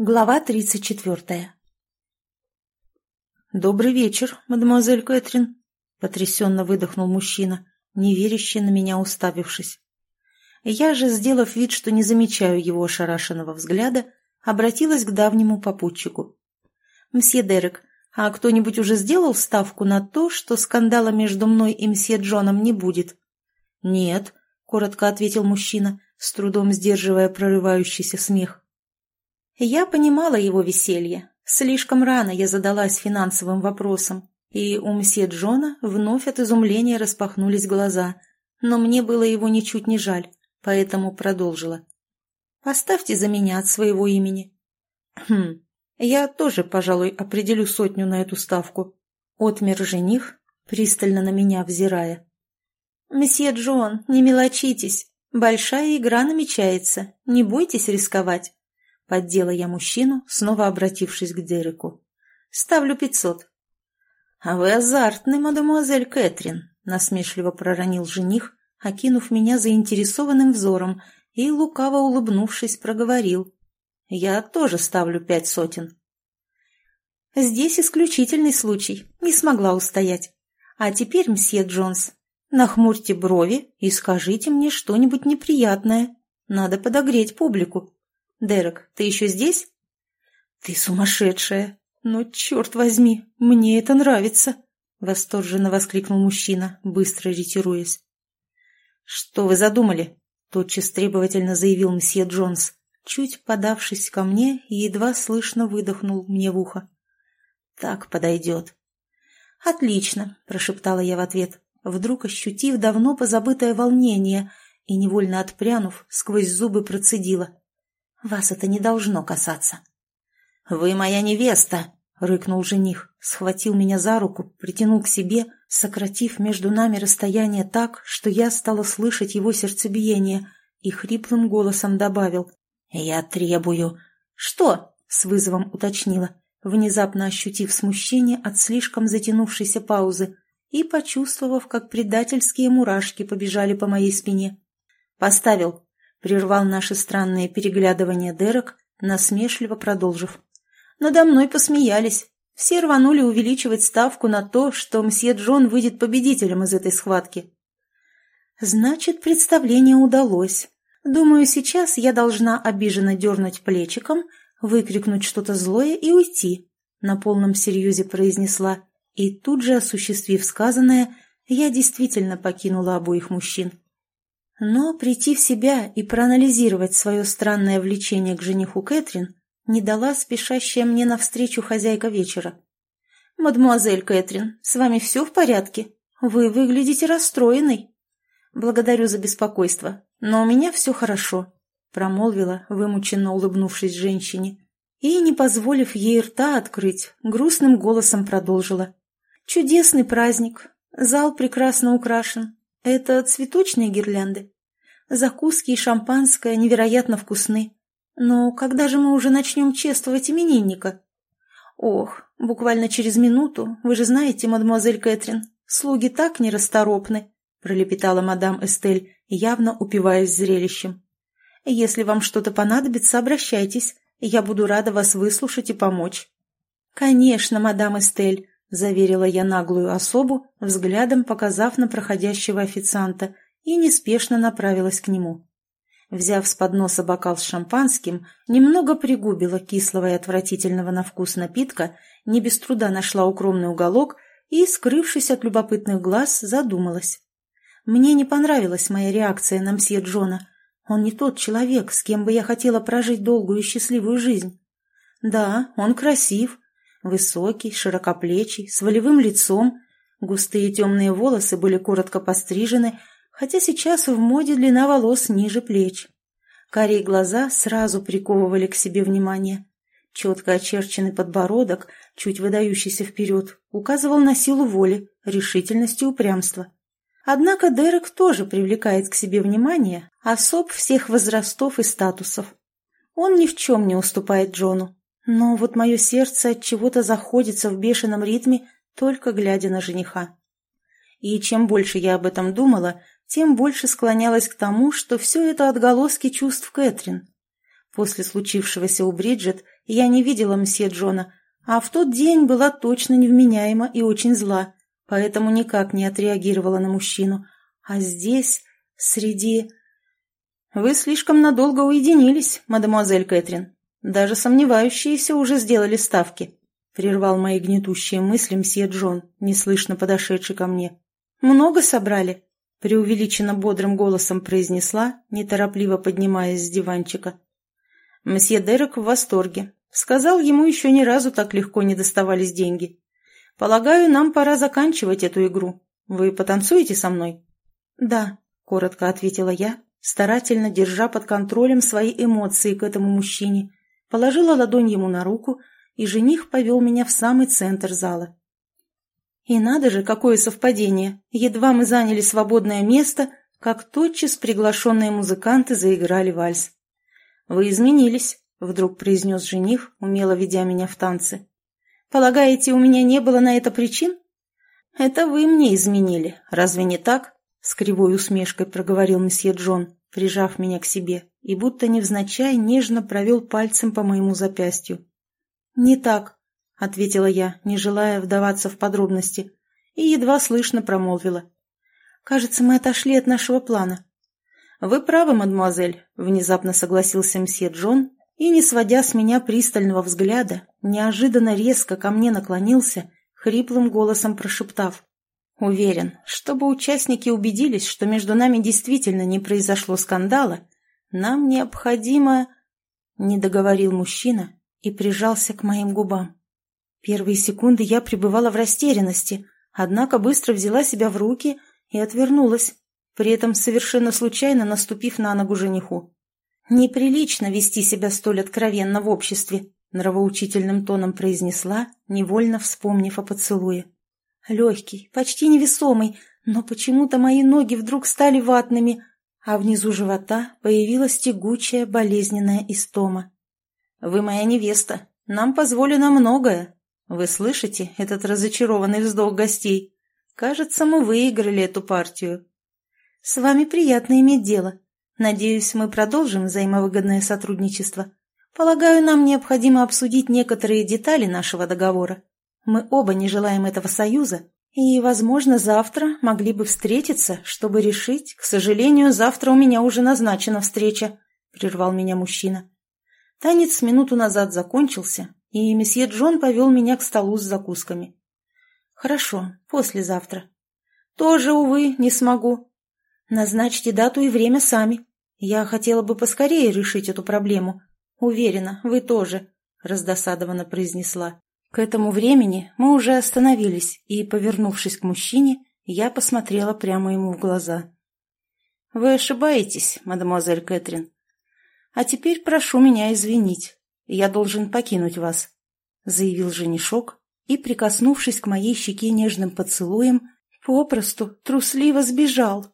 Глава тридцать четвертая «Добрый вечер, мадемуазель Кэтрин», — потрясенно выдохнул мужчина, неверяще на меня уставившись. Я же, сделав вид, что не замечаю его ошарашенного взгляда, обратилась к давнему попутчику. «Мсье Дерек, а кто-нибудь уже сделал ставку на то, что скандала между мной и мсье Джоном не будет?» «Нет», — коротко ответил мужчина, с трудом сдерживая прорывающийся смех. Я понимала его веселье. Слишком рано я задалась финансовым вопросом, и у мсье Джона вновь от изумления распахнулись глаза, но мне было его ничуть не жаль, поэтому продолжила. «Поставьте за меня от своего имени». «Хм, я тоже, пожалуй, определю сотню на эту ставку», — отмер жених, пристально на меня взирая. «Месье Джон, не мелочитесь. Большая игра намечается. Не бойтесь рисковать. Поддела я мужчину, снова обратившись к Дереку. «Ставлю пятьсот». «А вы азартный, мадемуазель Кэтрин», — насмешливо проронил жених, окинув меня заинтересованным взором и, лукаво улыбнувшись, проговорил. «Я тоже ставлю пять сотен». «Здесь исключительный случай, не смогла устоять. А теперь, мсье Джонс, нахмурьте брови и скажите мне что-нибудь неприятное. Надо подогреть публику». «Дерек, ты еще здесь?» «Ты сумасшедшая! Но, черт возьми, мне это нравится!» — восторженно воскликнул мужчина, быстро ретируясь. «Что вы задумали?» — тотчас требовательно заявил мсье Джонс, чуть подавшись ко мне и едва слышно выдохнул мне в ухо. «Так подойдет». «Отлично», — прошептала я в ответ, вдруг ощутив давно позабытое волнение и, невольно отпрянув, сквозь зубы процедила. Вас это не должно касаться. «Вы моя невеста!» — рыкнул жених, схватил меня за руку, притянул к себе, сократив между нами расстояние так, что я стала слышать его сердцебиение, и хриплым голосом добавил. «Я требую...» «Что?» — с вызовом уточнила, внезапно ощутив смущение от слишком затянувшейся паузы и почувствовав, как предательские мурашки побежали по моей спине. «Поставил», Прервал наши странные переглядывания Дерек, насмешливо продолжив. Надо мной посмеялись. Все рванули увеличивать ставку на то, что мсье Джон выйдет победителем из этой схватки. Значит, представление удалось. Думаю, сейчас я должна обиженно дернуть плечиком, выкрикнуть что-то злое и уйти, на полном серьезе произнесла, и тут же, осуществив сказанное, я действительно покинула обоих мужчин. Но прийти в себя и проанализировать свое странное влечение к жениху Кэтрин не дала спешащая мне навстречу хозяйка вечера. «Мадемуазель Кэтрин, с вами все в порядке? Вы выглядите расстроенной». «Благодарю за беспокойство, но у меня все хорошо», — промолвила, вымученно улыбнувшись женщине, и, не позволив ей рта открыть, грустным голосом продолжила. «Чудесный праздник, зал прекрасно украшен, это цветочные гирлянды. Закуски и шампанское невероятно вкусны. Но когда же мы уже начнем чествовать именинника? Ох, буквально через минуту, вы же знаете, мадемуазель Кэтрин, слуги так нерасторопны, пролепетала мадам Эстель, явно упиваясь зрелищем. Если вам что-то понадобится, обращайтесь, я буду рада вас выслушать и помочь. Конечно, мадам Эстель, — заверила я наглую особу, взглядом показав на проходящего официанта, и неспешно направилась к нему. Взяв с подноса бокал с шампанским, немного пригубила кислого и отвратительного на вкус напитка, не без труда нашла укромный уголок и, скрывшись от любопытных глаз, задумалась. Мне не понравилась моя реакция на мсье Джона. Он не тот человек, с кем бы я хотела прожить долгую и счастливую жизнь. Да, он красив, Высокий, широкоплечий, с волевым лицом. Густые темные волосы были коротко пострижены, хотя сейчас в моде длина волос ниже плеч. Карие глаза сразу приковывали к себе внимание. Четко очерченный подбородок, чуть выдающийся вперед, указывал на силу воли, решительность и упрямство. Однако Дерек тоже привлекает к себе внимание особ всех возрастов и статусов. Он ни в чем не уступает Джону, но вот мое сердце от чего-то заходится в бешеном ритме, только глядя на жениха. И чем больше я об этом думала, тем больше склонялась к тому, что все это отголоски чувств Кэтрин. После случившегося у Бриджит я не видела мсье Джона, а в тот день была точно невменяема и очень зла, поэтому никак не отреагировала на мужчину. А здесь, среди... «Вы слишком надолго уединились, мадемуазель Кэтрин. Даже сомневающиеся уже сделали ставки», — прервал мои гнетущие мысли мсье Джон, неслышно подошедший ко мне. «Много собрали?» — преувеличенно бодрым голосом произнесла, неторопливо поднимаясь с диванчика. Мсье Дерек в восторге. Сказал, ему еще ни разу так легко не доставались деньги. «Полагаю, нам пора заканчивать эту игру. Вы потанцуете со мной?» «Да», — коротко ответила я, старательно держа под контролем свои эмоции к этому мужчине, положила ладонь ему на руку, и жених повел меня в самый центр зала. И надо же, какое совпадение! Едва мы заняли свободное место, как тотчас приглашенные музыканты заиграли вальс. «Вы изменились», — вдруг произнес жених, умело ведя меня в танцы. «Полагаете, у меня не было на это причин?» «Это вы мне изменили, разве не так?» С кривой усмешкой проговорил месье Джон, прижав меня к себе, и будто невзначай нежно провел пальцем по моему запястью. «Не так», — ответила я, не желая вдаваться в подробности, и едва слышно промолвила. «Кажется, мы отошли от нашего плана. «Вы правы, мадемуазель», — внезапно согласился мсье Джон и, не сводя с меня пристального взгляда, неожиданно резко ко мне наклонился, хриплым голосом прошептав. «Уверен, чтобы участники убедились, что между нами действительно не произошло скандала, нам необходимо...» Не договорил мужчина и прижался к моим губам. Первые секунды я пребывала в растерянности, однако быстро взяла себя в руки и отвернулась, при этом совершенно случайно наступив на ногу жениху. «Неприлично вести себя столь откровенно в обществе», — нравоучительным тоном произнесла, невольно вспомнив о поцелуе. Легкий, почти невесомый, но почему-то мои ноги вдруг стали ватными, а внизу живота появилась тягучая болезненная истома. «Вы моя невеста, нам позволено многое. Вы слышите этот разочарованный вздох гостей? Кажется, мы выиграли эту партию. «С вами приятно иметь дело. Надеюсь, мы продолжим взаимовыгодное сотрудничество. Полагаю, нам необходимо обсудить некоторые детали нашего договора. Мы оба не желаем этого союза, и, возможно, завтра могли бы встретиться, чтобы решить. К сожалению, завтра у меня уже назначена встреча», — прервал меня мужчина. Танец минуту назад закончился, и месье Джон повел меня к столу с закусками. «Хорошо, послезавтра». «Тоже, увы, не смогу. Назначьте дату и время сами. Я хотела бы поскорее решить эту проблему. Уверена, вы тоже, — раздосадованно произнесла. К этому времени мы уже остановились, и, повернувшись к мужчине, я посмотрела прямо ему в глаза. «Вы ошибаетесь, мадемуазель Кэтрин. А теперь прошу меня извинить. Я должен покинуть вас», — заявил женишок и, прикоснувшись к моей щеке нежным поцелуем, попросту трусливо сбежал.